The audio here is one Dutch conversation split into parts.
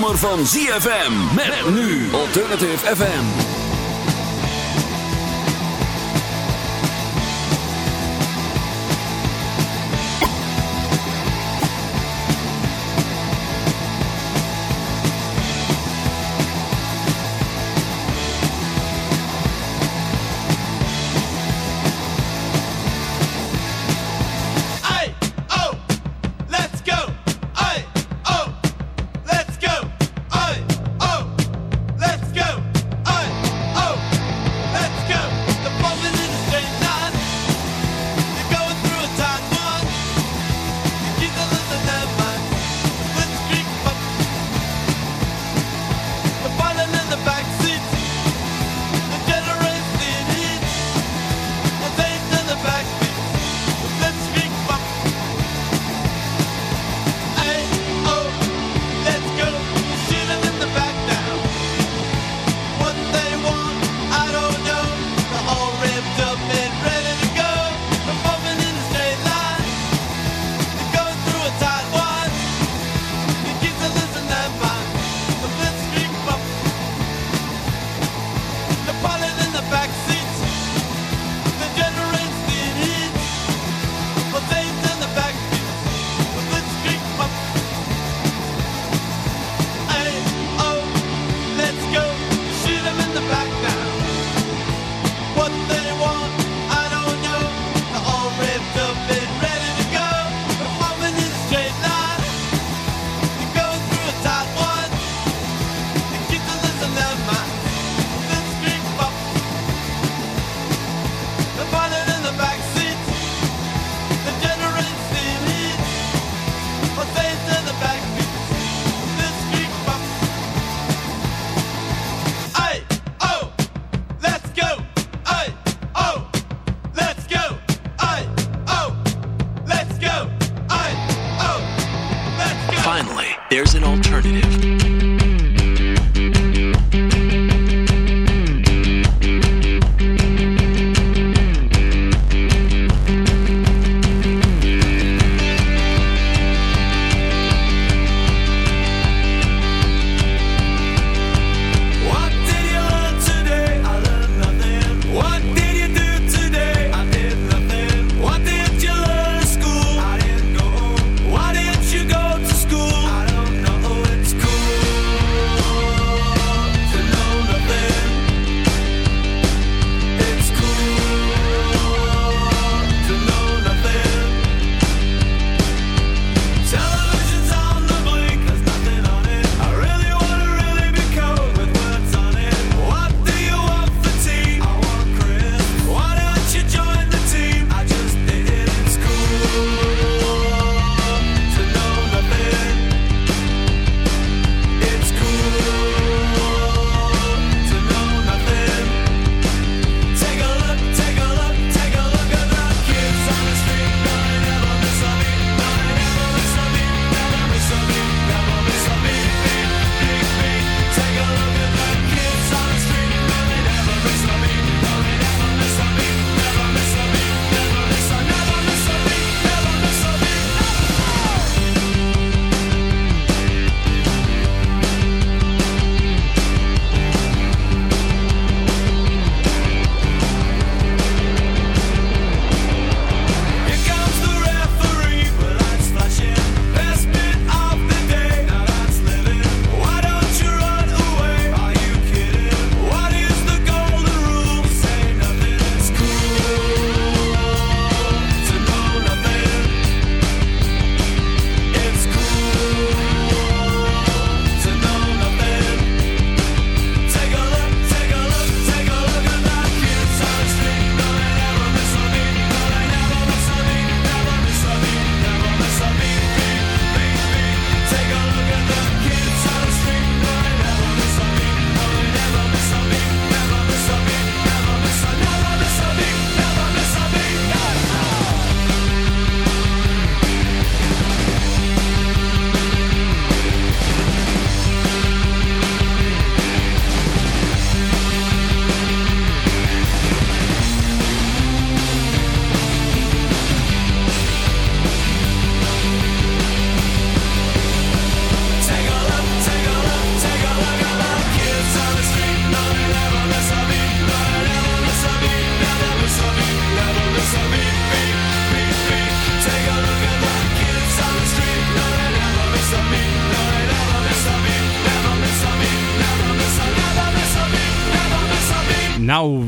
zomer van ZFM. Met nu Alternative FM.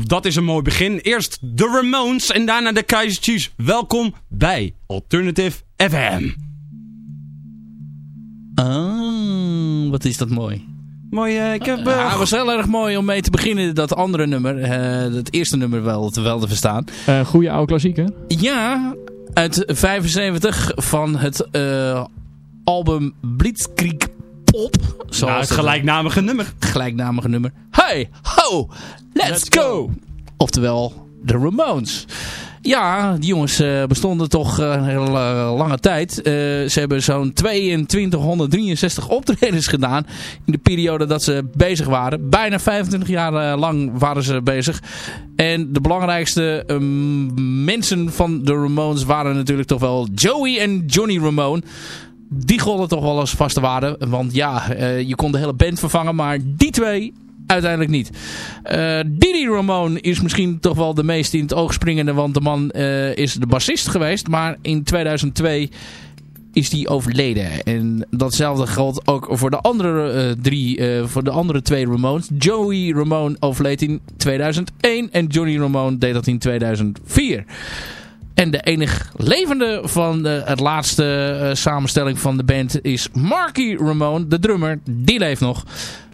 Dat is een mooi begin. Eerst de Ramones en daarna de Kaiser Chiefs. Welkom bij Alternative FM. Oh, wat is dat mooi. Mooi, uh, ik heb... Uh, ja, het was heel erg mooi om mee te beginnen, dat andere nummer. Uh, het eerste nummer wel, wel te verstaan. goeie oude klassieker. Ja, uit 75 van het album Blitzkrieg Pop. Zoals nou, het gelijknamige nummer. Gelijknamige nummer. Hey, ho, let's, let's go. go. Oftewel, de Ramones. Ja, die jongens uh, bestonden toch uh, een hele uh, lange tijd. ze hebben zo'n 2263 optredens gedaan in de periode dat ze bezig waren. Bijna 25 jaar lang waren ze bezig. En de belangrijkste um, mensen van de Ramones waren natuurlijk toch wel Joey en Johnny Ramone die golden toch wel eens vaste waarde. Want ja, je kon de hele band vervangen. Maar die twee uiteindelijk niet. Uh, Didi Ramone is misschien toch wel de meest in het oog springende. Want de man uh, is de bassist geweest. Maar in 2002 is die overleden. En datzelfde geldt ook voor de andere drie, voor de andere twee Ramones. Joey Ramone overleed in 2001 en Johnny Ramone deed dat in 2004. En de enige levende van de, het laatste uh, samenstelling van de band is Marky Ramone, de drummer. Die leeft nog.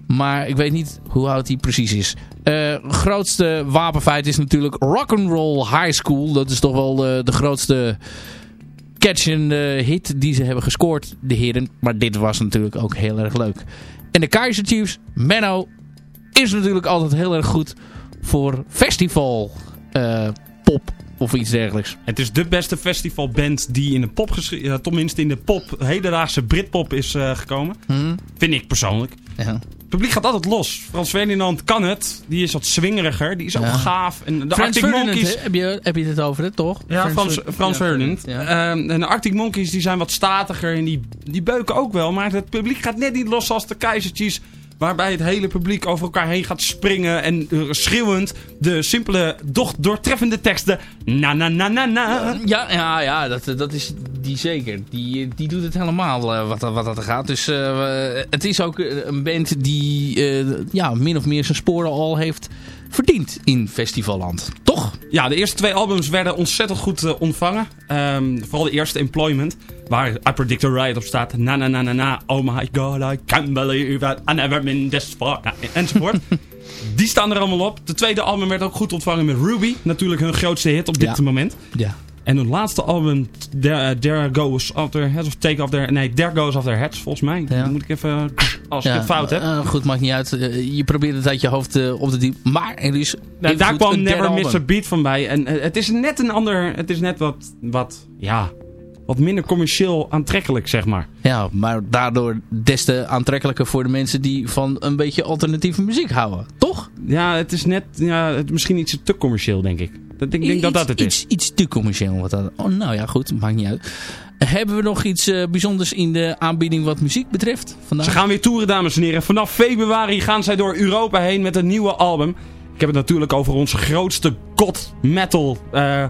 Maar ik weet niet hoe oud hij precies is. Uh, grootste wapenfeit is natuurlijk Rock'n'Roll High School. Dat is toch wel de, de grootste catch hit die ze hebben gescoord, de heren. Maar dit was natuurlijk ook heel erg leuk. En de Kaiser Chiefs, Menno, is natuurlijk altijd heel erg goed voor festival uh, pop of iets dergelijks. Het is de beste festivalband die in de pop, uh, tenminste in de pop, hedendaagse Britpop is uh, gekomen. Hmm. Vind ik persoonlijk. Ja. Het publiek gaat altijd los. Frans Ferdinand kan het. Die is wat swingeriger. Die is ook gaaf. En de Arctic Monkeys... Heb je, heb je het over het, toch? Ja, Frans, Frans, Ferdinand. Ehm, en de Arctic Monkeys die zijn wat statiger. En die, die beuken ook wel. Maar het publiek gaat net niet los als de keizertjes Waarbij het hele publiek over elkaar heen gaat springen. En uh, schreeuwend de simpele, doch doortreffende teksten. Na na na na na. Ja, ja, ja dat, dat is die zeker. Die, die doet het helemaal wat, wat dat gaat. Dus het is ook een band die ja, min of meer zijn sporen al heeft verdiend in festivalland. Toch? Ja, de eerste twee albums werden ontzettend goed uh, ontvangen. Um, vooral de eerste Employment. Waar I Predict a Riot op staat. Na na na na na. Oh my god, I can't believe it. I never been this far. Enzovoort. Die staan er allemaal op. De tweede album werd ook goed ontvangen met Ruby. Natuurlijk hun grootste hit op dit ja. moment. Ja. En hun laatste album, There, There Goes Off Their Heads, of Take Off Their... Nee, There Goes Off Their Heads, volgens mij. Ja. Dan moet ik even... Als ik het fout heb. Uh, goed, maakt niet uit. Uh, je probeert het uit je hoofd uh, op te diep. Maar er is... Nou, daar kwam Never Miss a Beat van bij. En het is net een ander... Het is net wat... wat ja, wat minder commercieel aantrekkelijk, zeg maar. Ja, maar daardoor des te aantrekkelijker voor de mensen die van een beetje alternatieve muziek houden. Toch? Ja, het is net... Ja, het, misschien iets te commercieel, denk ik. Dat, ik denk dat dat het is. Iets, te commercieel. Wat dat, oh, nou ja, goed. Maakt niet uit. Hebben we nog iets uh, bijzonders in de aanbieding wat muziek betreft? Vandaag? Ze gaan weer toeren, dames en heren. Vanaf februari gaan zij door Europa heen met een nieuwe album. Ik heb het natuurlijk over onze grootste god metal uh,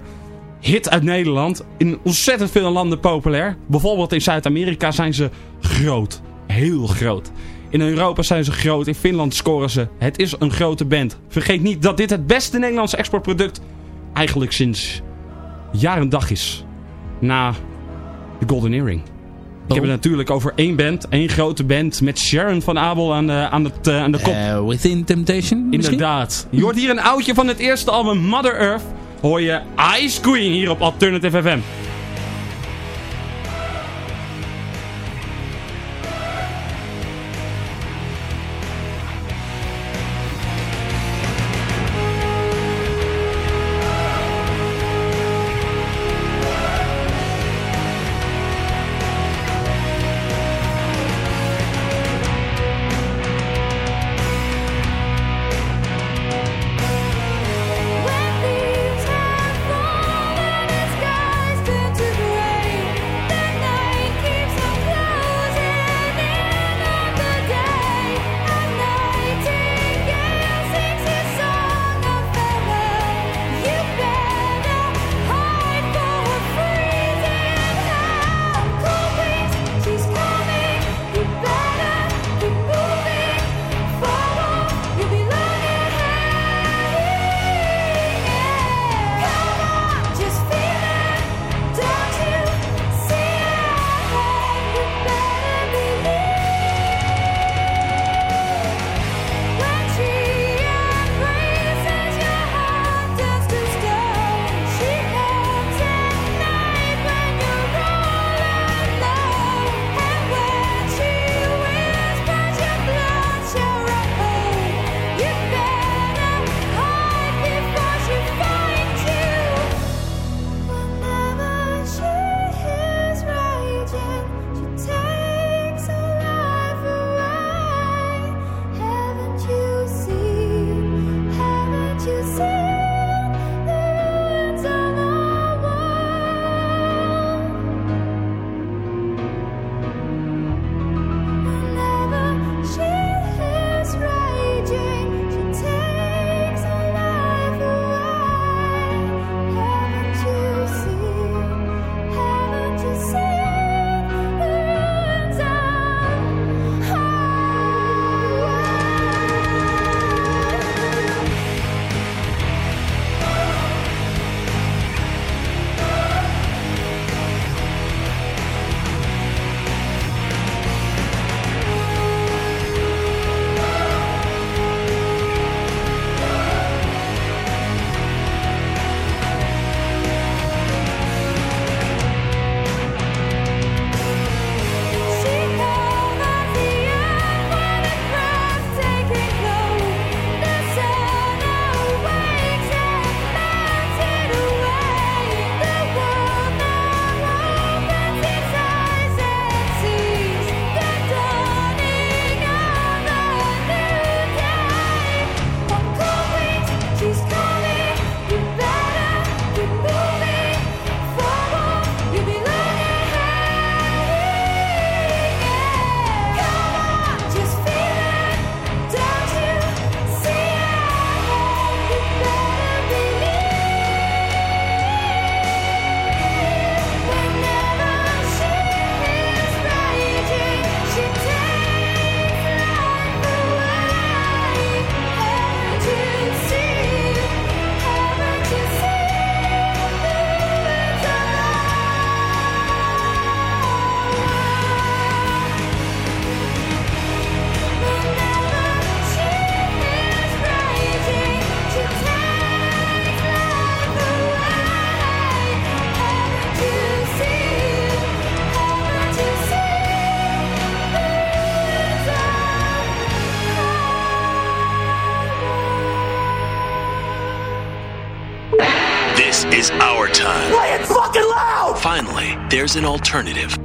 hit uit Nederland. In ontzettend veel landen populair. Bijvoorbeeld in Zuid-Amerika zijn ze groot. Heel groot. In Europa zijn ze groot. In Finland scoren ze. Het is een grote band. Vergeet niet dat dit het beste Nederlandse exportproduct eigenlijk sinds jaar en dag is. Na de Golden Earring. Ik heb het oh. natuurlijk over één band, één grote band met Sharon van Abel aan de, aan het, uh, aan de kop. Uh, Within Temptation Inderdaad. Je hoort hier een oudje van het eerste album Mother Earth. Hoor je Ice Queen hier op Alternative FM. Finally, there's an alternative.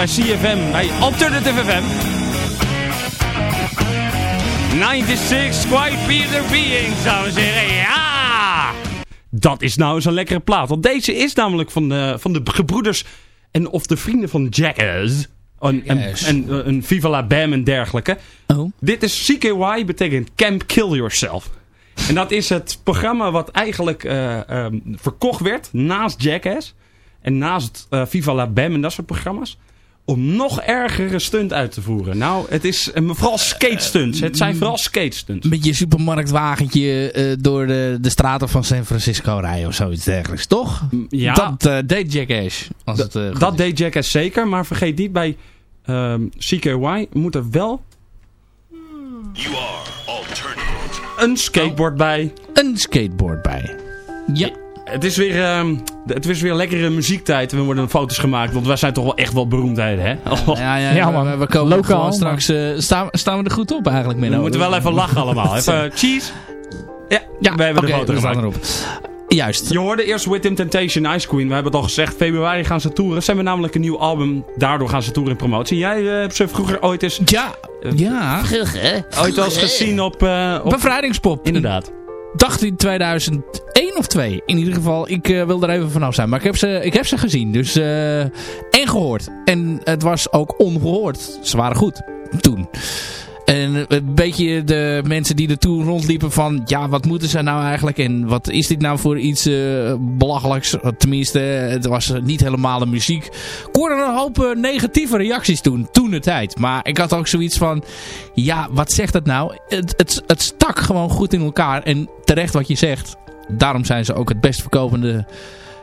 Bij CFM, bij Alternative FM. 96 Quite Peter Being, zou we zeggen. Ja! Dat is nou eens een lekkere plaat. Want deze is namelijk van de, van de gebroeders en of de vrienden van Jackass. En, en, en Viva la Bam en dergelijke. Oh. Dit is CKY, betekent Camp Kill Yourself. En dat is het programma wat eigenlijk eh, ehm, verkocht werd naast Jackass. En naast eh, Viva la Bam en dat soort programma's. Om nog ergere stunt uit te voeren. Nou, het is eh, vooral skate stunts. Het zijn vooral skate stunts. Met je supermarktwagentje eh, door de, de straten van San Francisco rijden of zoiets dergelijks, toch? Ja, Dat eh, deed Jackass. Als het, eh, dat is. deed Jackass zeker. Maar vergeet niet, bij ehm, CKY moet er wel You are een skateboard bij. Een skateboard bij. Ja. Het is weer, ehm, het is weer lekkere muziektijd. We worden foto's gemaakt, want wij zijn toch wel echt wel beroemdheden, hè? Ja, ja, Ja, we- man. We, we komen Lokaal, straks... eh, staan, staan we er goed op eigenlijk, We Menno? moeten wel even lachen allemaal. Even cheese. Ja, Ja, we hebben de foto we staan erop. Juist. Je hoorde eerst With Him Temptation Ice Queen. We hebben het al gezegd. Februari gaan ze toeren. Ze hebben namelijk een nieuw album. Daardoor gaan ze toeren in promotie. Jij eh, hebt ze vroeger ooit eens, Ja, ja. ooit wel eens gezien op... eh, op Bevrijdingspop. inderdaad. Dacht in 2001 of 2. In ieder geval, ik eh, wil er even vanaf zijn. Maar ik heb ze, ik heb ze gezien. Dus, eh, en gehoord. En het was ook ongehoord. Ze waren goed. Toen. En een beetje de mensen die er toen rondliepen van... Ja, wat moeten ze nou eigenlijk? En wat is dit nou voor iets uh, belachelijks? Tenminste, het was niet helemaal de muziek. Ik hoorde een hoop uh, negatieve reacties toen. Toen de tijd. Maar ik had ook zoiets van... Ja, wat zegt dat nou? Het, het, het stak gewoon goed in elkaar. En terecht wat je zegt. Daarom zijn ze ook het best verkopende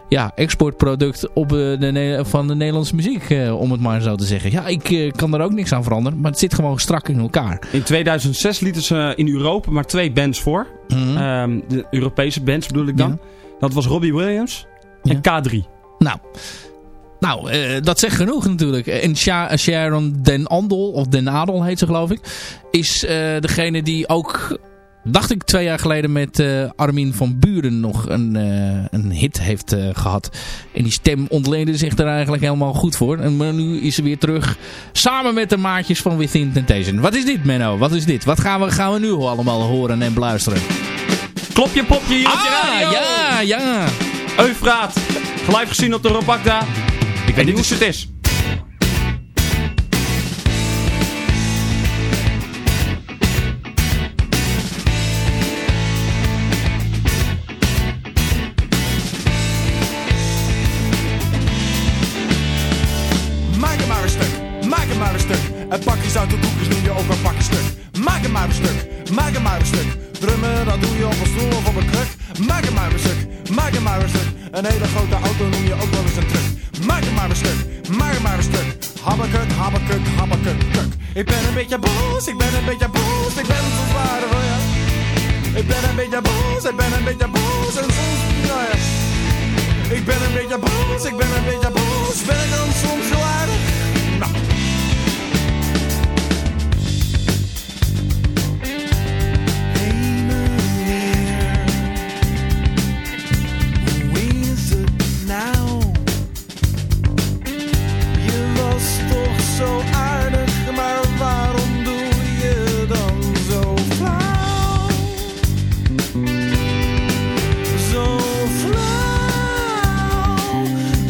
ja, exportproduct op, uh, de, van de Nederlandse muziek, uh, om het maar zo te zeggen. Ja, ik uh, kan er ook niks aan veranderen, maar het zit gewoon strak in elkaar. In 2006 lieten ze in Europa maar twee bands voor. Mm -hmm. um, de Europese bands bedoel ik dan. Ja. Dat was Robbie Williams en ja. K3. Nou... Nou, uh, dat zegt genoeg natuurlijk. En Sha Sharon Den Andel, of Den Adel heet ze geloof ik, is uh, degene die ook dacht ik twee jaar geleden met uh, Armin van Buren nog een, uh, een hit heeft uh, gehad. En die stem ontleende zich er eigenlijk helemaal goed voor. En maar nu is ze weer terug samen met de maatjes van Within Temptation. Wat is dit Menno? Wat is dit? Wat gaan we, gaan we nu allemaal horen en beluisteren? Klopje popje hier ah, op je radio. ja, ja. Eufraat. Live gezien op de Robakda. Ik weet niet hoe het is. En pakjes uit de koekjes noem je ook een pakje stuk. Maak hem maar een stuk, maak hem maar een stuk. Drummen, dat doe je op een stoel of op een kruk. Maak hem maar een stuk, maak hem maar een stuk. Een hele grote auto noem je ook wel eens een truck. Maak hem maar een stuk, maak hem maar een stuk. Habbekuk, habbekuk, habbekuk, kuk. Ik ben een beetje boos, ik ben een beetje boos. Ik ben zo zwaar voor je. Ik ben een beetje boos, ik ben een beetje boos. En soms, nou ja. Ik ben een beetje boos, ik ben een beetje boos. Ben ik dan soms zo zo aardig, maar waarom doe je dan zo flauw? Zo flauw,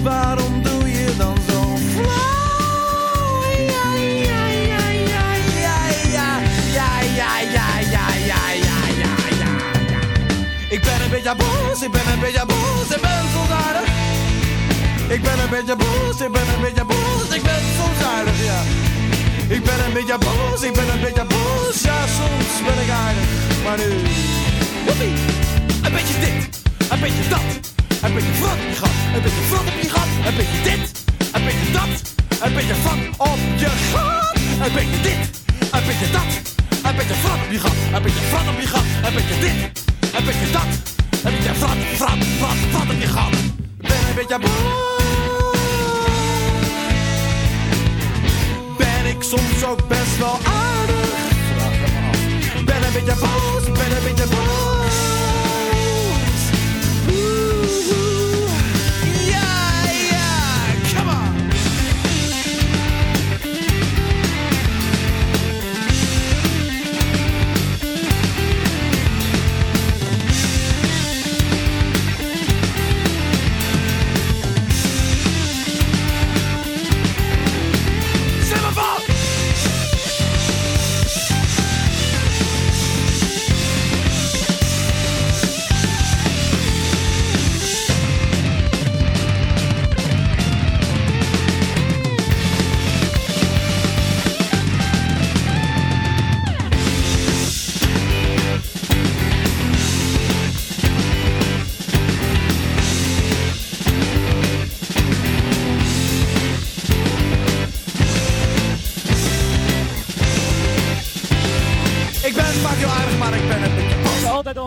waarom doe je dan zo flauw? Ja, ja, ja, ja, ja, ja, ja, ja, ja, ja, ja, ja, ja, ja. Ik ben een beetje boos, ik ben een beetje boos, Ik ben een beetje boos, ik ben een beetje boos, ik ben soms aardig, ja. Ik ben een beetje boos, ik ben een beetje boos, ja, soms ben ik aardig. Maar nu, woepie, een beetje dit, een beetje dat, een beetje frot op je gat, een beetje frot op je gat, een beetje dit, een beetje dat, een beetje frot op je gat, een beetje dit, een beetje dat, een beetje frot op je gat, een beetje frot op je gat, een beetje dit, een beetje dat, een beetje frot, frot, frot, frot op je gat. Ben een beetje boos. ik soms ook best wel aardig. Ben een beetje boos, ben een beetje boos.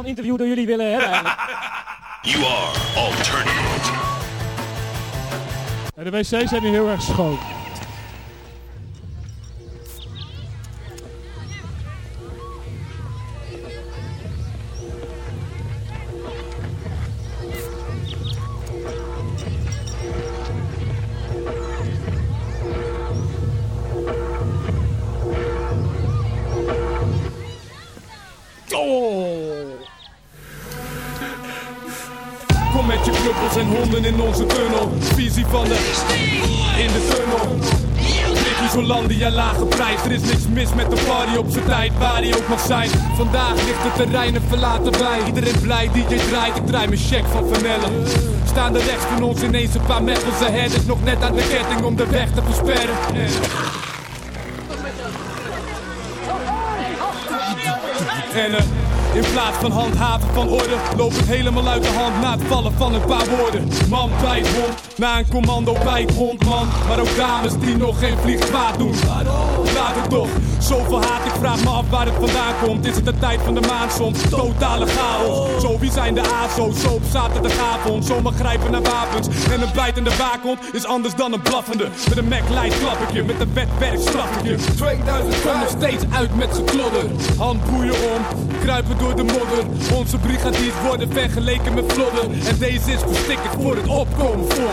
Een interview door jullie willen hebben eigenlijk. You are alternative. De wc's zijn nu heel erg schoon. Zijn. Vandaag ligt het terrein er verlaten bij. Iedereen blij, DJ draait, ik draai mijn check van Vanellen. Staan er rechts van ons ineens een paar ahead. Is nog net aan de ketting om de weg te versperren. En eh, in plaats van handhaven van orde loopt het helemaal uit de hand na het vallen van een paar woorden. Man bijt hond, na een commando bijt hond man. Maar ook dames die nog geen vlieg kwaad doen. Toch, zoveel haat, ik vraag me af waar het vandaan komt. Is het de tijd van de maan soms? Totale chaos. Zo, wie zijn de ASO's? Zo op zaterdagavond, zomaar grijpen naar wapens. En een bijtende waakhond is anders dan een blaffende. Met een Mac light klap ik je, met een wetwerk straf ik je. 2000 kom nog steeds uit met geklodder. Handboeien om, kruipen door de modder. Onze brigadiers worden vergeleken met vlodder. En deze is verstikkerd voor het opkomen voor.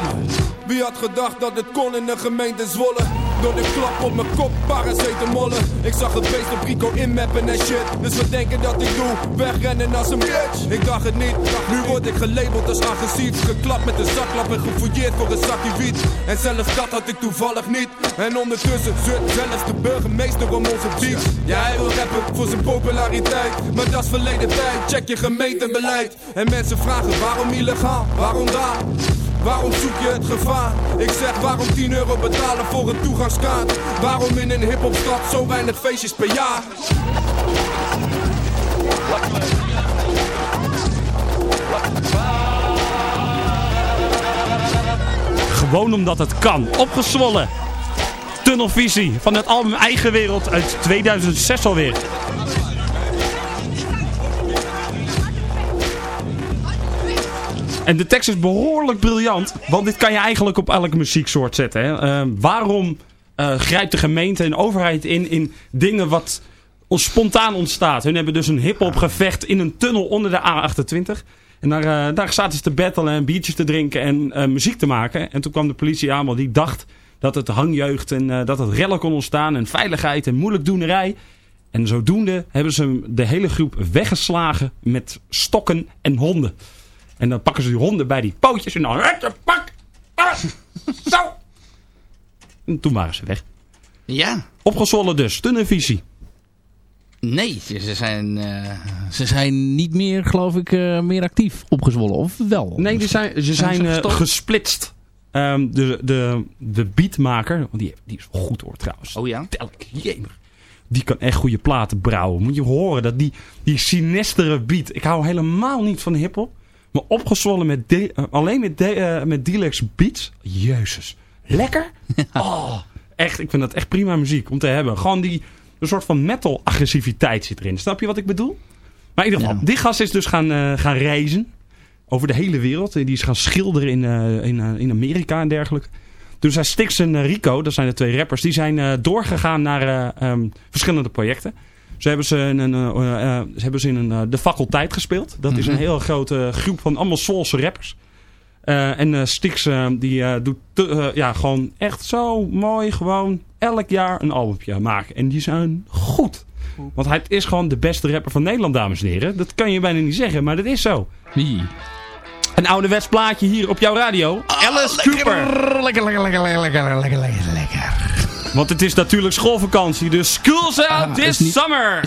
Wie had gedacht dat het kon in de gemeente Zwolle? Door de klap op mijn kop, paracetamollen. Ik zag het beest op Rico inmappen en shit. Dus wat denken dat ik doe? Wegrennen als een bitch. Ik dacht het niet, nu word ik gelabeld als agressief. Geklapt met een zaklap en gefouilleerd voor een zakje wiet. En zelfs dat had ik toevallig niet. En ondertussen zeurt zelfs de burgemeester om onze beats. Ja, hij wil rappen voor zijn populariteit. Maar dat is verleden tijd, check je gemeentebeleid. En mensen vragen waarom illegaal, waarom daar? Waarom zoek je het gevaar? Ik zeg waarom 10 euro betalen voor een toegangskaart? Waarom in een hiphopstad zo weinig feestjes per jaar? Gewoon omdat het kan. Opgezwollen. Tunnelvisie van het album Eigen Wereld uit 2006 alweer. En de tekst is behoorlijk briljant, want dit kan je eigenlijk op elke muzieksoort zetten. Hè? Eh, waarom eh, grijpt de gemeente en overheid in in dingen wat spontaan ontstaat? Hun hebben dus een hip-hop gevecht in een tunnel onder de A28. En daar, eh, daar zaten ze te battelen en biertjes te drinken en eh, muziek te maken. En toen kwam de politie aan, want die dacht dat het hangjeugd en dat het rellen kon ontstaan. En veiligheid en moeilijkdoenerij. En zodoende hebben ze de hele groep weggeslagen met stokken en honden. En dan pakken ze die honden bij die pootjes en dan... Pak! Ah, zo! En toen waren ze weg. Ja. Opgezwollen dus, tunnelvisie. Nee, ze zijn, eh, ze zijn niet meer, geloof ik, eh, meer actief opgezwollen. Of wel? Nee, die zijn, ze zijn eh, gestopt? gesplitst. Ehm, de, de, de beatmaker, want die, die is goed hoor trouwens. Oh ja? Telk, jemig. Die kan echt goede platen brouwen. Moet je horen, dat die, die sinistere beat. Ik hou helemaal niet van hiphop. Maar opgezwollen met de- eh, alleen met, de, eh, met Dilex beats. Jezus. Lekker. Oh, echt, ik vind dat echt prima muziek om te hebben. Gewoon die, een soort van metal agressiviteit zit erin. Snap je wat ik bedoel? Maar in ieder geval, Ja. gast is dus gaan, eh, gaan reizen. Over de hele wereld. Die is gaan schilderen in, in, in Amerika en dergelijke. Toen zijn Stix en Rico, dat zijn de twee rappers, die zijn doorgegaan naar eh, ehm, verschillende projecten. Ze hebben ze in een, eh, eh, eh, ze hebben ze in een, eh, de faculteit gespeeld. Dat is een heel grote groep van allemaal Soulse rappers. En eh Stix die doet te- ja, gewoon echt zo mooi gewoon elk jaar een albumpje maken. En die zijn goed. Want hij is gewoon de beste rapper van Nederland, dames en heren. Dat kan je bijna niet zeggen, maar dat is zo. Wie? Een ouderwets plaatje hier op jouw radio. Alice Cooper. Lekker, lekker, lekker, lekker, lekker, lekker, lekker. Want het is natuurlijk schoolvakantie, dus school's out Ah, this niet- summer.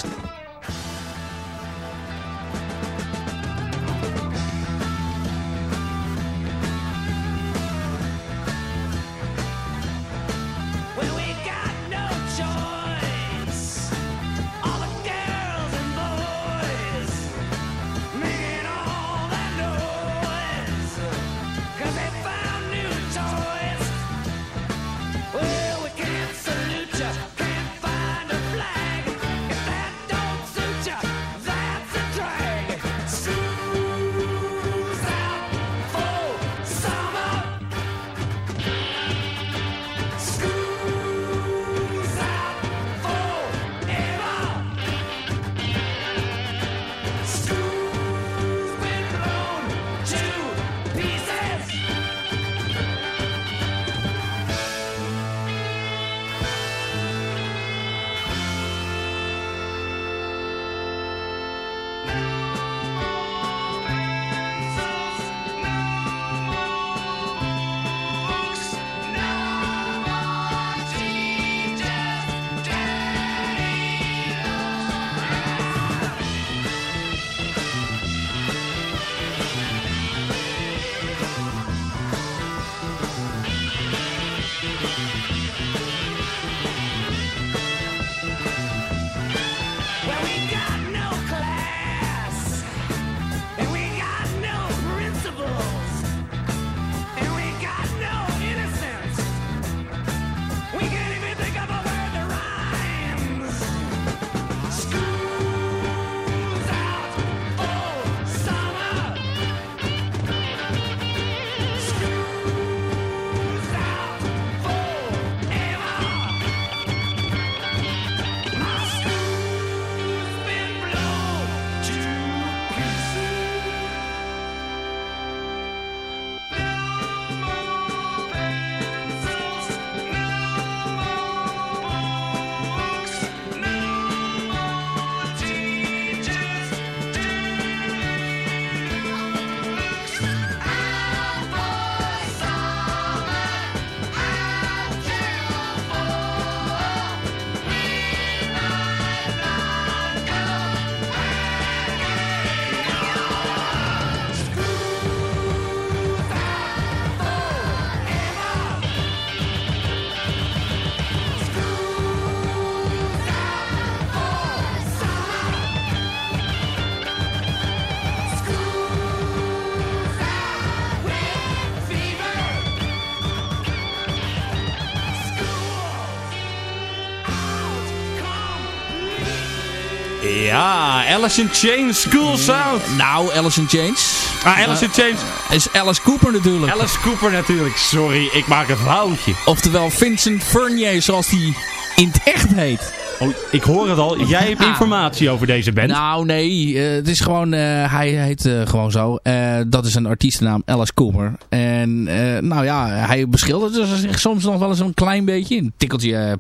Alice in Chains, School Sound. Nou, Alice in Chains. Ah, Alice in Chains. Is Alice Cooper natuurlijk. Alice Cooper natuurlijk. Sorry, ik maak een foutje. Oftewel Vincent Furnier, zoals die in het echt heet. Oh, ik hoor het al. Jij hebt informatie over deze band. Nou, nee. eh, het is gewoon... eh, hij heet eh, gewoon zo. Eh, dat is een artiestennaam, Alice Cooper. En eh, nou ja, hij beschildert zich soms nog wel eens een klein beetje. Een tikkeltje eh,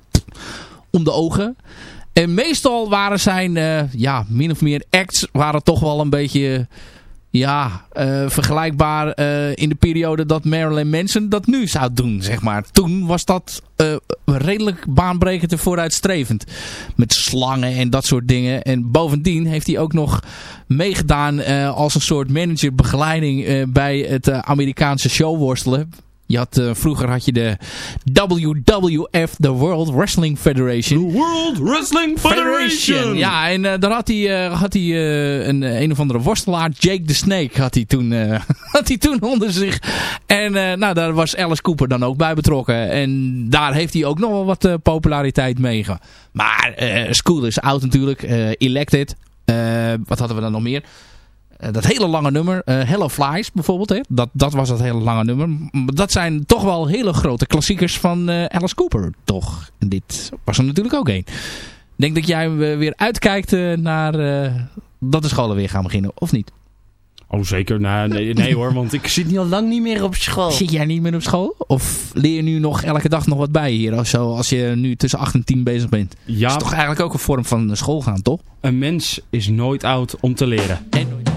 om de ogen. En meestal waren zijn, eh, ja, min of meer acts, waren toch wel een beetje... Ja, eh, vergelijkbaar eh, in de periode dat Marilyn Manson dat nu zou doen, zeg maar. Toen was dat redelijk baanbrekend en vooruitstrevend. Met slangen en dat soort dingen. En bovendien heeft hij ook nog meegedaan als een soort managerbegeleiding bij het Amerikaanse showworstelen. Je had, eh, vroeger had je de WWF, de World Wrestling Federation. World Wrestling Federation. Ja, en eh, daar had hij, eh, had hij een, een of andere worstelaar, Jake the Snake, had hij toen, had hij toen onder zich. En nou, daar was Alice Cooper dan ook bij betrokken. En daar heeft hij ook nog wel wat populariteit mee. Maar School is oud natuurlijk. Elected. Wat hadden we dan nog meer? Eh, dat hele lange nummer, eh, Hello Flies bijvoorbeeld, hè? Dat, dat was dat hele lange nummer. Dat zijn toch wel hele grote klassiekers van eh, Alice Cooper, toch? En dit was er natuurlijk ook één. Ik denk dat jij weer uitkijkt naar eh, dat de scholen weer gaan beginnen, of niet? Oh, zeker. Nou, nee, nee hoor, want ik zit niet al lang niet meer op school. Zit jij niet meer op school? Of leer je nu nog elke dag nog wat bij hier? Als, zo, als je nu tussen 8 en 10 bezig bent. Dat Ja, is toch eigenlijk ook een vorm van school gaan, toch? een mens is nooit oud om te leren. You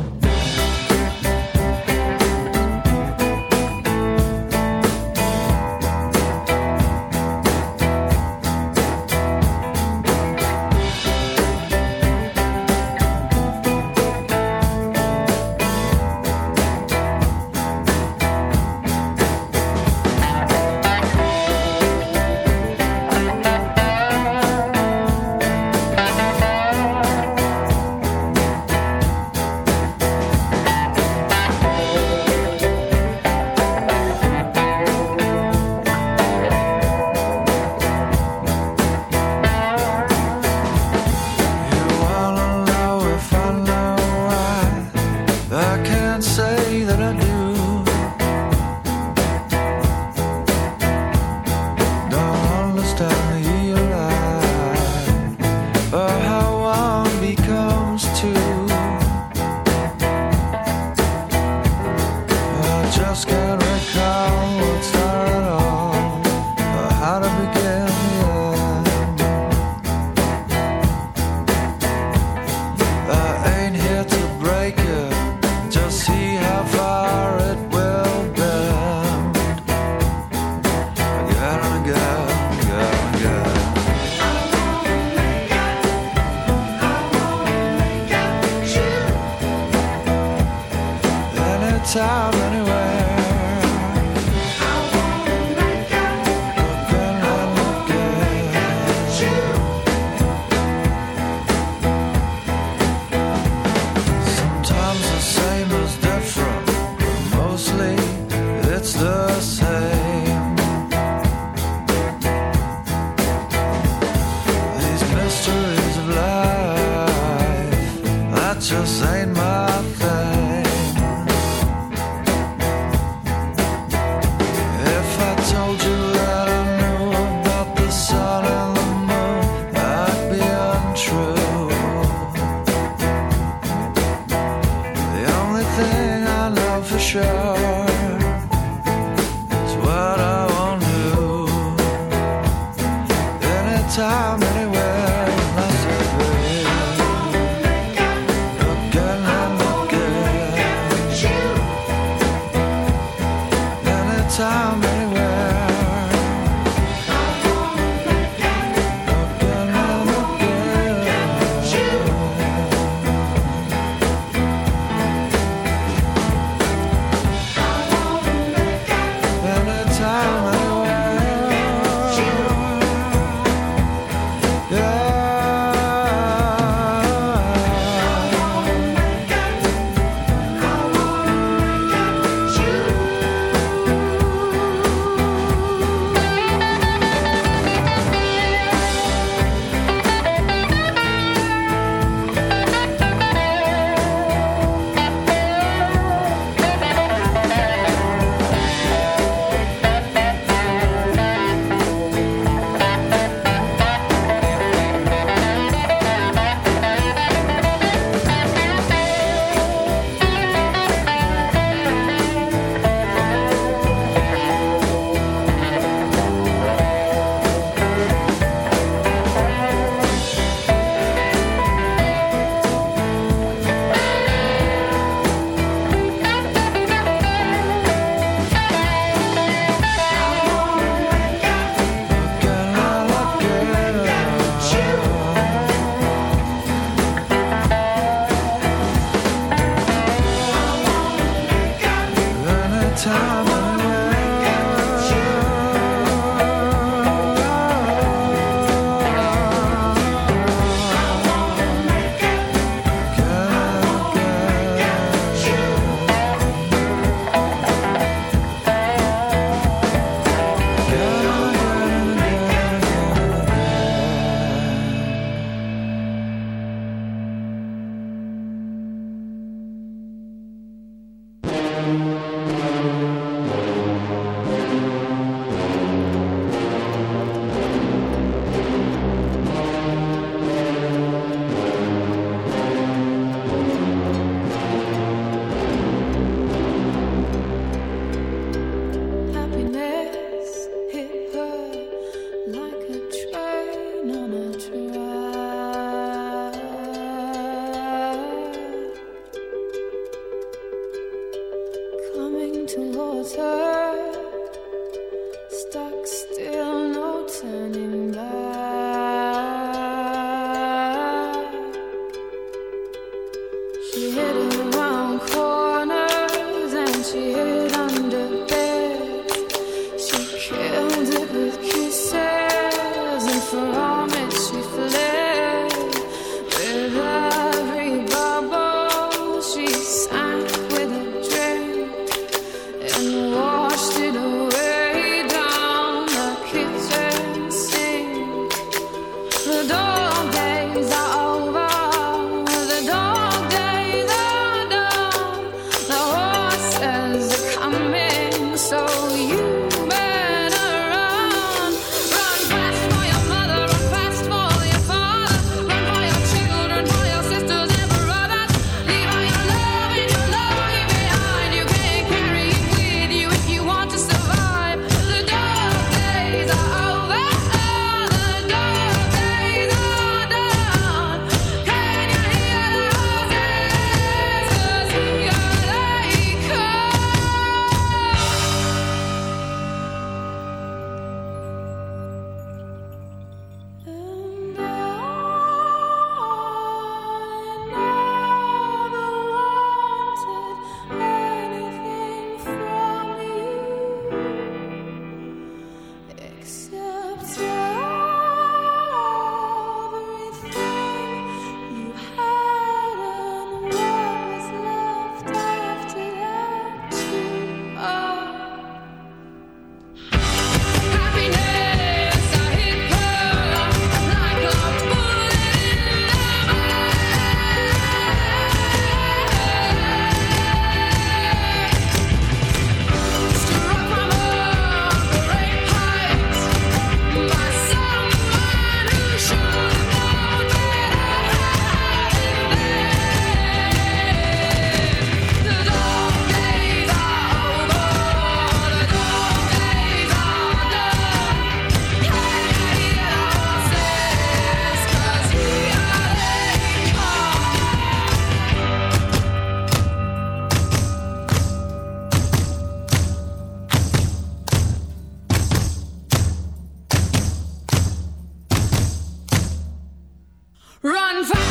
Run for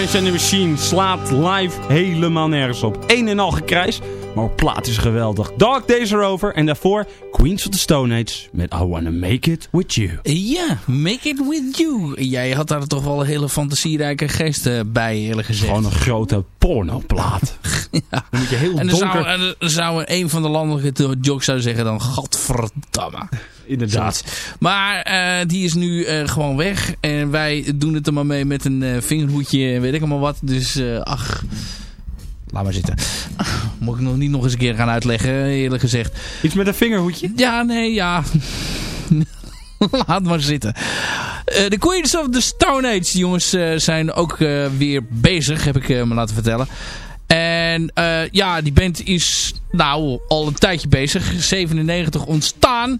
Florence and the Machine slaat live helemaal nergens op. Een en al gekrijs. Maar op plaat is geweldig. Dark Days Are Over. En daarvoor Queens of the Stone Age met I Wanna Make It With You. Ja, make it with you. Jij had daar toch wel een hele fantasierijke geest eh, bij, eerlijk gezegd. Gewoon een grote pornoplaat. ja. Dan moet je heel En dan donker... zou, en dan zou een van de landelijke jocks zou zeggen dan, gadverdamme. Inderdaad. Maar eh, die is nu eh, gewoon weg. En wij doen het er maar mee met een eh, vingerhoedje en weet ik allemaal wat. Dus ach, laat maar zitten. Moet ik nog niet nog eens een keer gaan uitleggen, eerlijk gezegd. Iets met een vingerhoedje? Ja, nee, ja. Laat maar zitten. De Queens of the Stone Age, die jongens, zijn ook weer bezig, heb ik me laten vertellen. En ja, die band is nou al een tijdje bezig. 97 ontstaan.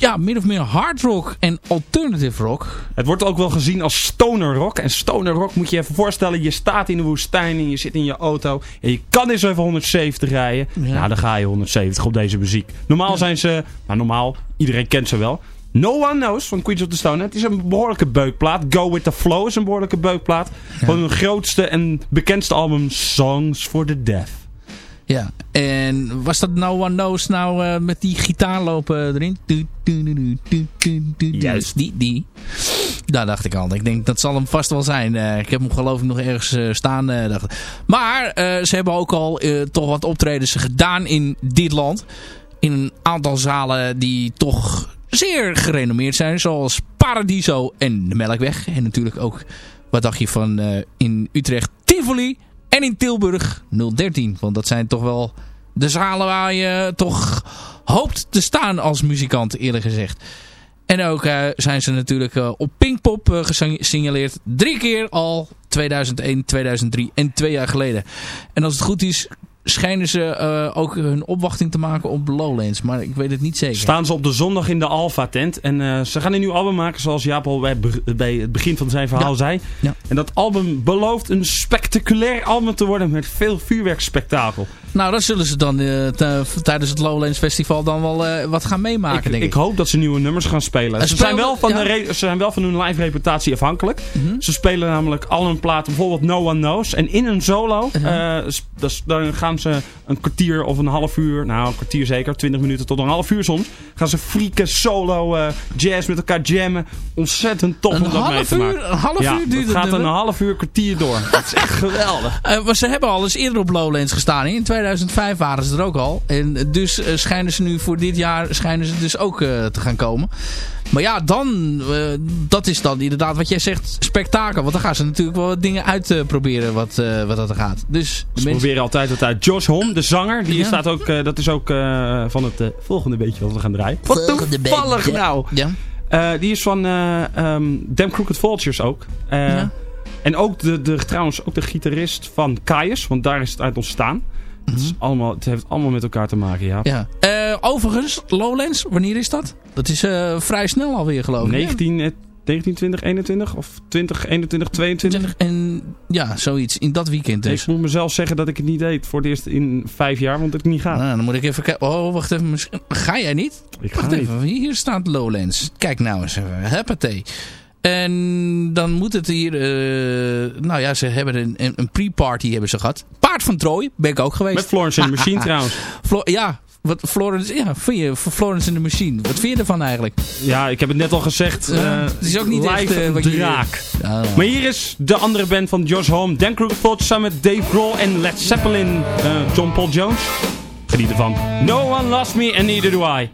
Ja, min of meer hard rock en alternative rock. Het wordt ook wel gezien als stoner rock. En stoner rock moet je je even voorstellen. Je staat in de woestijn en je zit in je auto. En je kan eens even 170 rijden. Ja. Nou, dan ga je 170 op deze muziek. Normaal zijn ze... Nou, normaal. Iedereen kent ze wel. No One Knows van Queens of the Stone. Het is een behoorlijke beukplaat. Go With The Flow is een behoorlijke beukplaat. Van hun grootste en bekendste album Songs For The Deaf. Ja, en was dat No One Knows nou eh, met die gitaar lopen erin? Du- du- du- Juist. Die, die. Daar dacht ik al. Ik denk, dat zal hem vast wel zijn. Eh, ik heb hem geloof ik nog ergens eh, staan. dacht. Maar ze hebben ook al toch wat optredens gedaan in dit land. In een aantal zalen die toch zeer gerenommeerd zijn. Zoals Paradiso en de Melkweg. En natuurlijk ook, wat dacht je van in Utrecht Tivoli. En in Tilburg 013. Want dat zijn toch wel de zalen waar je toch hoopt te staan als muzikant eerlijk gezegd. En ook eh, zijn ze natuurlijk eh, op Pinkpop eh, gesignaleerd. Drie keer al. 2001, 2003 en twee jaar geleden. En als het goed is schijnen ze eh, ook hun opwachting te maken op Lowlands. Maar ik weet het niet zeker. Staan ze op de zondag in de Alpha tent. En eh, ze gaan een nieuw album maken zoals Jaap al bij, bij het begin van zijn verhaal Ja. zei. Ja. En dat album belooft een spectaculair album te worden met veel vuurwerkspektakel. Nou, dat zullen ze dan eh, tijdens het Lowlands Festival dan wel wat gaan meemaken, ik, denk ik. ik hoop dat ze nieuwe nummers gaan spelen. En Ze zijn, wel van ja. de re- ze zijn wel van hun live reputatie afhankelijk. Mhm. Ze spelen namelijk al hun platen, bijvoorbeeld No One Knows. En in een solo, eh, s- dus dan gaan ze een kwartier of een half uur, nou een kwartier zeker, 20 minuten tot een half uur soms. Gaan ze frieken, solo, eh, jazz met elkaar jammen. Ontzettend tof Een om dat mee maken. uur, een half ja, uur duurt het gaat een half uur, kwartier door. Het is echt geweldig. Maar ze hebben al eens eerder op Lowlands gestaan. In 2005 waren ze er ook al. En dus eh, schijnen ze nu voor dit jaar schijnen ze dus ook te gaan komen. Maar ja, dan, dat is dan inderdaad wat jij zegt, spektakel. Want dan gaan ze natuurlijk wel wat dingen uitproberen wat, wat dat er gaat. Dus Ze mensen... proberen altijd wat uit. Josh Hom, de zanger, die Ja. staat ook, eh, dat is ook eh, van het eh, volgende beetje wat we gaan draaien. Wat toevallig nou. Ja. Eh, die is van eh ehm Damn Crooked Vultures ook. Eh, Ja. En ook de, de, trouwens ook de gitarist van Kaius, want daar is het uit ontstaan. Het, is allemaal, het heeft allemaal met elkaar te maken, ja. Ja. Eh, overigens, Lowlands, wanneer is dat? Dat is eh, vrij snel alweer geloof ik. hè? 19, eh, 19, 20, 21 of 20, 21, 22. 20 en ja, zoiets. In dat weekend dus. Ik moet mezelf zeggen dat ik het niet deed voor het eerst in vijf jaar, want het niet gaat. Nou, dan moet ik even kijken. Oh, wacht even. misschien- Ga jij niet? Ik ga Wacht niet. even. Hier staat Lowlands. Kijk nou eens even. Huppatee. En dan moet het hier... eh, nou ja, ze hebben een, een pre-party hebben ze gehad. Paard van Trooi ben ik ook geweest. Met Florence the Machine trouwens. Flo- ja, wat Florence, ja, vind je voor Florence in the Machine. Wat vind je ervan eigenlijk? Ja, ik heb het net al gezegd. Eh, het is ook niet echt, eh, je- draak. Maar hier is de andere band van Josh Home. Dan Crooked samen met Dave Grohl en Led Zeppelin. eh, John Paul Jones. Geniet ervan. No one lost me and neither do I.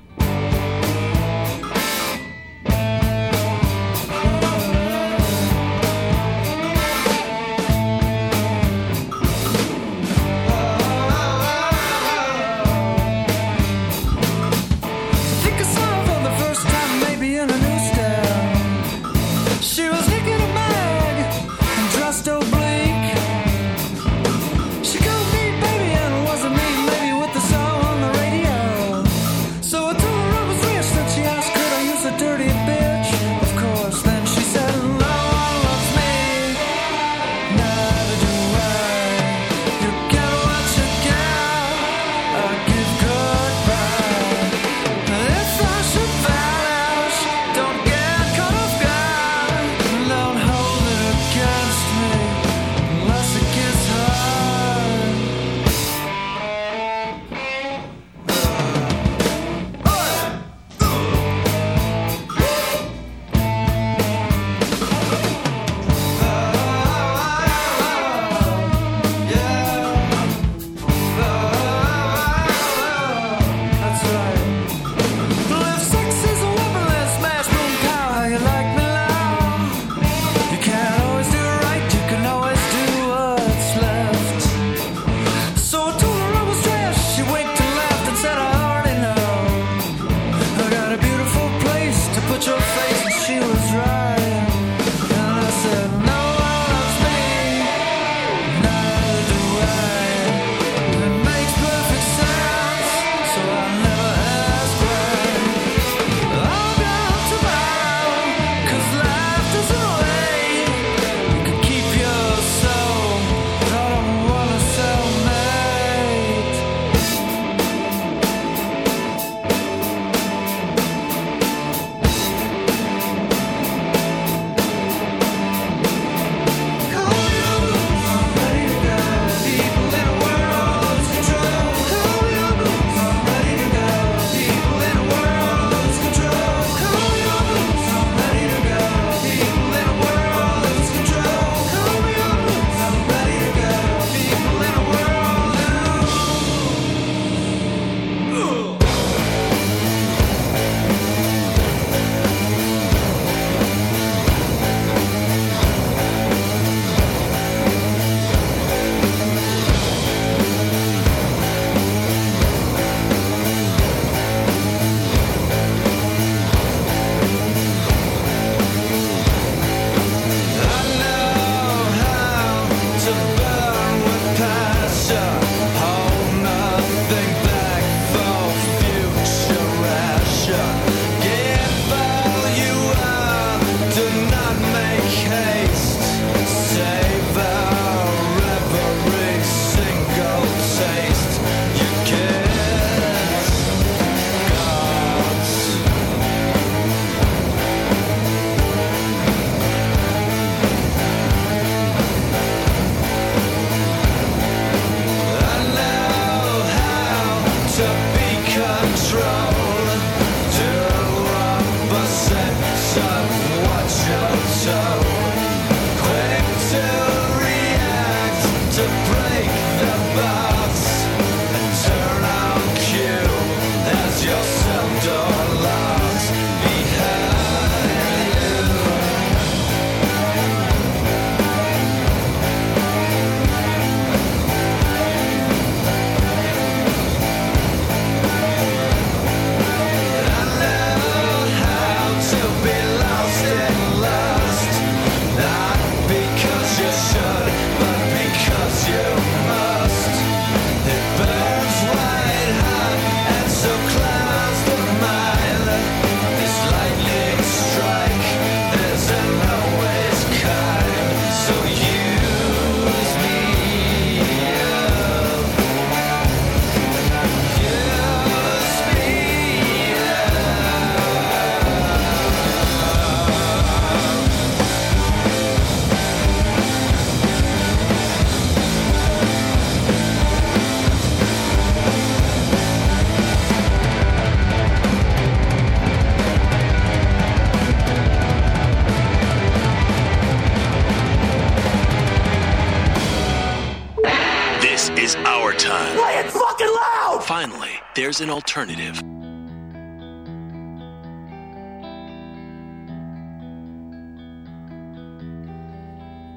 there's an alternative.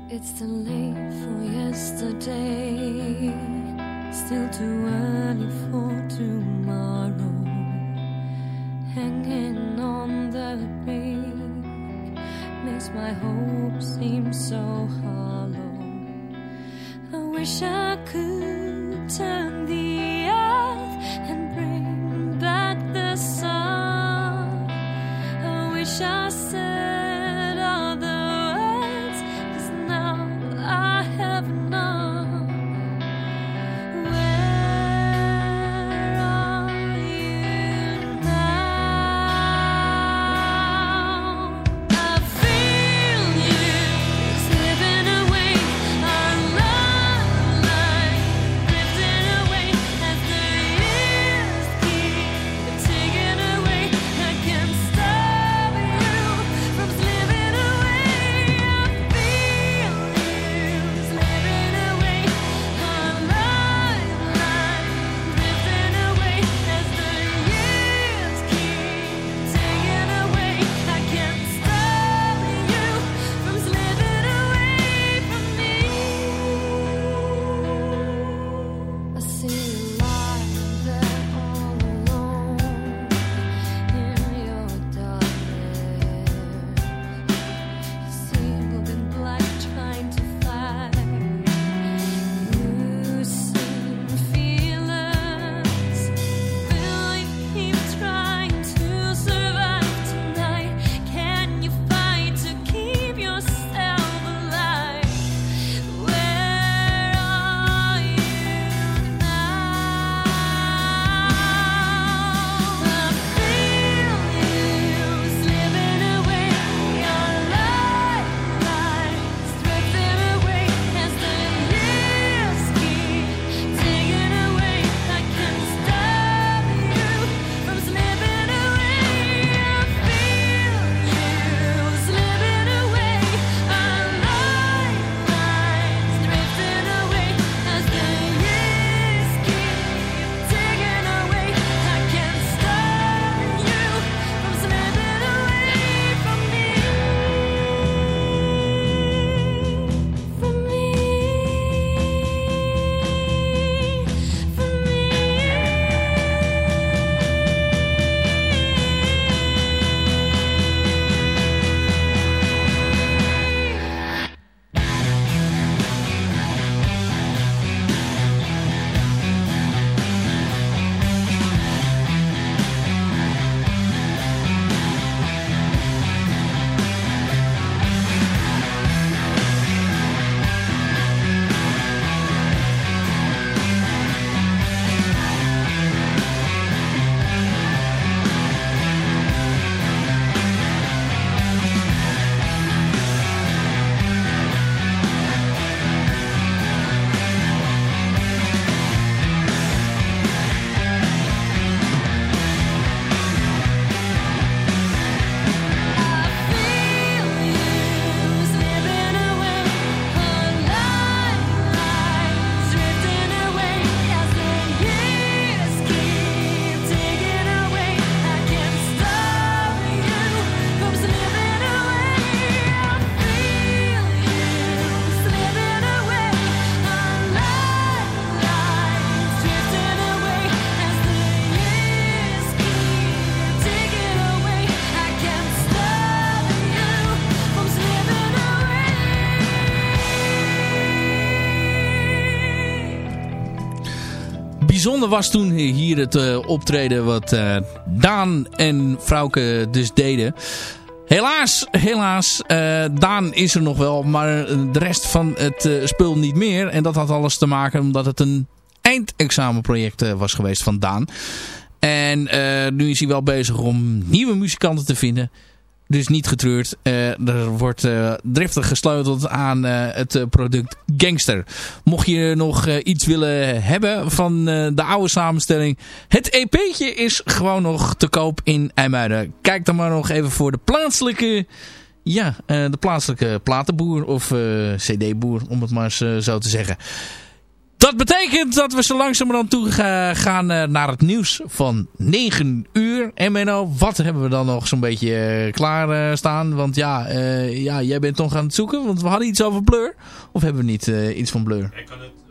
It's late was toen hier het eh, optreden wat eh, Daan en Frauke dus deden. Helaas, helaas, eh, Daan is er nog wel, maar de rest van het eh, spul niet meer. En dat had alles te maken omdat het een eindexamenproject was geweest van Daan. En nu is hij wel bezig om nieuwe muzikanten te vinden. Dus niet getreurd. Eh, er wordt eh, driftig gesleuteld aan eh, het product Gangster. Mocht je nog iets willen hebben van de oude samenstelling. Het EP'tje is gewoon nog te koop in IJmuiden. Kijk dan maar nog even voor de plaatselijke... Ja, de plaatselijke platenboer of cd-boer, om het maar zo te zeggen. Dat betekent dat we zo langzamerhand toe ga- gaan eh, naar het nieuws van 9 uur. En Menno, wat hebben we dan nog zo'n beetje eh, klaar eh, staan? Want ja, ja, jij bent toch aan het zoeken, want we hadden iets over Blur. Of hebben we niet iets van Blur?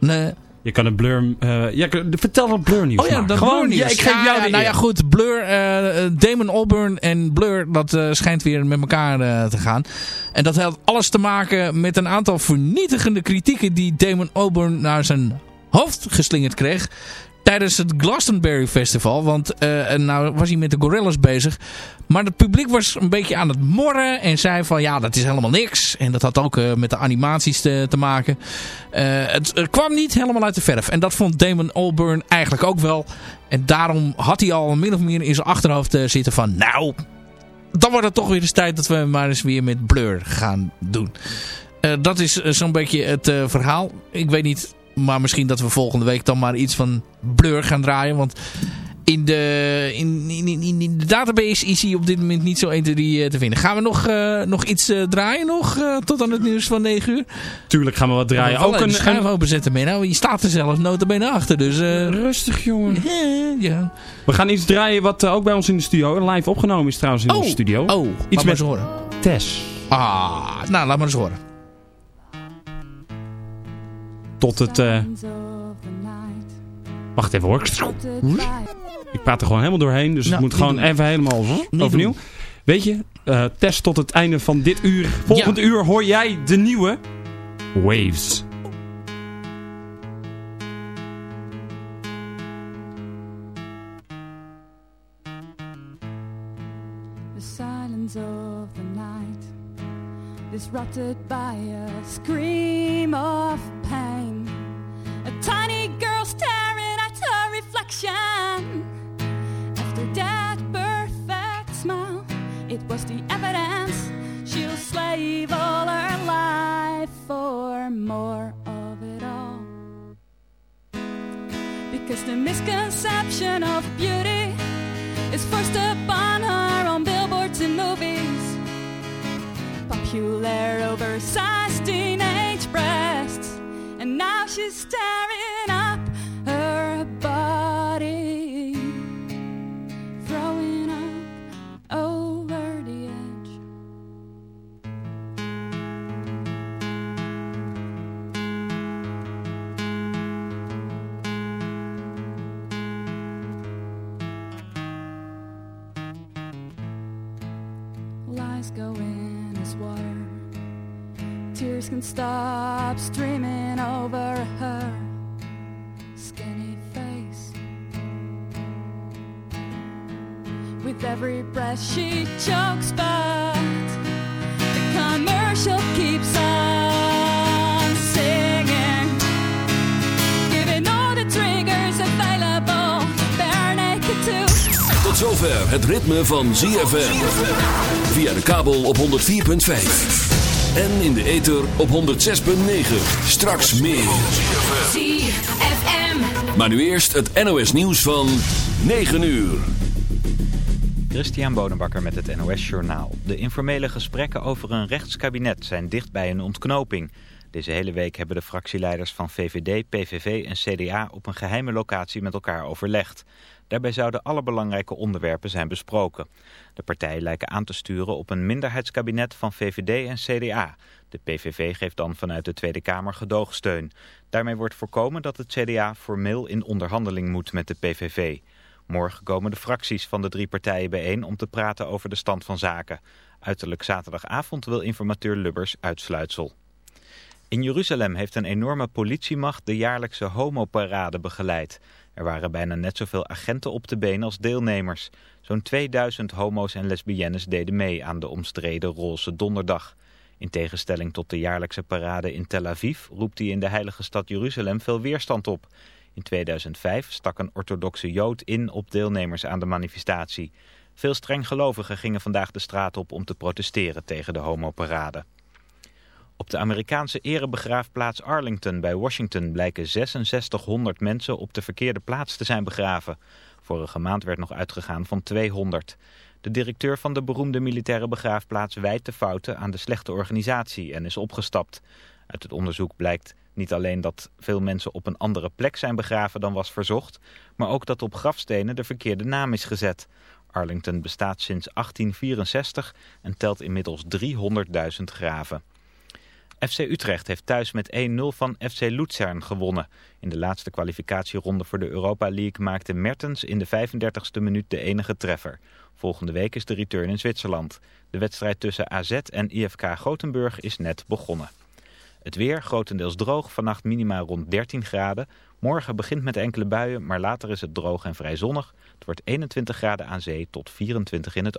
Nee. Je kan het Blur... eh, ja, vertel dat Blur nieuws Oh ja, dat Gewoon, nieuws. ja, ik geef Ja, jou ja, Nou ja, goed. Blur, eh, Damon Albarn en Blur, dat eh, schijnt weer met elkaar te gaan. En dat heeft alles te maken met een aantal vernietigende kritieken die Damon Albarn naar zijn hoofd geslingerd kreeg. Tijdens het Glastonbury Festival. Want en nou was hij met de Gorillas bezig. Maar het publiek was een beetje aan het morren. En zei van ja, dat is helemaal niks. En dat had ook eh, met de animaties te, te maken. Eh, het, kwam niet helemaal uit de verf. En dat vond Damon Albarn eigenlijk ook wel. En daarom had hij al min of meer in zijn achterhoofd zitten van... Nou, dan wordt het toch weer eens tijd dat we maar eens weer met Blur gaan doen. Dat is zo'n beetje het verhaal. Ik weet niet, maar misschien dat we volgende week dan maar iets van Blur gaan draaien. Want in de, in, in, in, in de database is hij op dit moment niet zo 1, 2, 3 eh, te vinden. Gaan we nog, eh, nog iets eh, draaien nog tot aan het nieuws van 9 uur? Tuurlijk gaan we wat draaien. Ook een schuif openzetten, Menno. Je staat er zelfs notabene achter. Dus, Rustig, jongen. ja. We gaan iets draaien wat ook bij ons in de studio live opgenomen is trouwens in Oh, onze studio. oh, iets met horen. Tess. Ah, nou, laat maar eens horen. Tot het... eh, wacht even hoor. Ik praat er gewoon helemaal doorheen, dus Nou, het moet gewoon doen. even helemaal overnieuw. doen. Weet je, eh, test tot het einde van dit uur. Volgend uur hoor jij de nieuwe Waves. The silence of the night, disrupted by a scream of pain. A tiny girl staring at her reflection. After that perfect smile, it was the evidence she'll slave all her life for more of it all. Because the misconception of beauty is forced upon Popular, oversized teenage breasts. And now she's staring Tears can stop streaming over her skinny face. With every breath she chokes, but the commercial keeps on singing. Giving all the triggers available, bare naked too. Tot zover het ritme van ZFM. Via de kabel op 104.5. En in de ether op 106.9. Straks meer. ZFM. Maar nu eerst het NOS nieuws van 9 uur. Christian Bonenbakker met het NOS Journaal. De informele gesprekken over een rechtskabinet zijn dicht bij een ontknoping. Deze hele week hebben de fractieleiders van VVD, PVV en CDA op een geheime locatie met elkaar overlegd. Daarbij zouden alle belangrijke onderwerpen zijn besproken. De partijen lijken aan te sturen op een minderheidskabinet van VVD en CDA. De PVV geeft dan vanuit de Tweede Kamer gedoogsteun. Daarmee wordt voorkomen dat het CDA formeel in onderhandeling moet met de PVV. Morgen komen de fracties van de drie partijen bijeen om te praten over de stand van zaken. Uiterlijk zaterdagavond wil informateur Lubbers uitsluitsel. In Jeruzalem heeft een enorme politiemacht de jaarlijkse homoparade begeleid. Er waren bijna net zoveel agenten op de been als deelnemers. Zo'n 2000 homo's en lesbiennes deden mee aan de omstreden Roze Donderdag. In tegenstelling tot de jaarlijkse parade in Tel Aviv roept hij in de heilige stad Jeruzalem veel weerstand op. In 2005 stak een orthodoxe jood in op deelnemers aan de manifestatie. Veel strenggelovigen gingen vandaag de straat op om te protesteren tegen de homoparade. Op de Amerikaanse erebegraafplaats Arlington bij Washington blijken 6600 mensen op de verkeerde plaats te zijn begraven. Vorige maand werd nog uitgegaan van 200. De directeur van de beroemde militaire begraafplaats wijt de fouten aan de slechte organisatie en is opgestapt. Uit het onderzoek blijkt niet alleen dat veel mensen op een andere plek zijn begraven dan was verzocht, maar ook dat op grafstenen de verkeerde naam is gezet. Arlington bestaat sinds 1864 en telt inmiddels 300.000 graven. FC Utrecht heeft thuis met 1-0 van FC Luzern gewonnen. In de laatste kwalificatieronde voor de Europa League maakte Mertens in de 35e minuut de enige treffer. Volgende week is de return in Zwitserland. De wedstrijd tussen AZ en IFK Gothenburg is net begonnen. Het weer grotendeels droog, vannacht minima rond 13 graden. Morgen begint met enkele buien, maar later is het droog en vrij zonnig. Het wordt 21 graden aan zee tot 24 in het